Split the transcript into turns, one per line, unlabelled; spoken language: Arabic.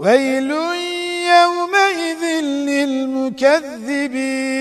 ويل يومئذ للمكذبين.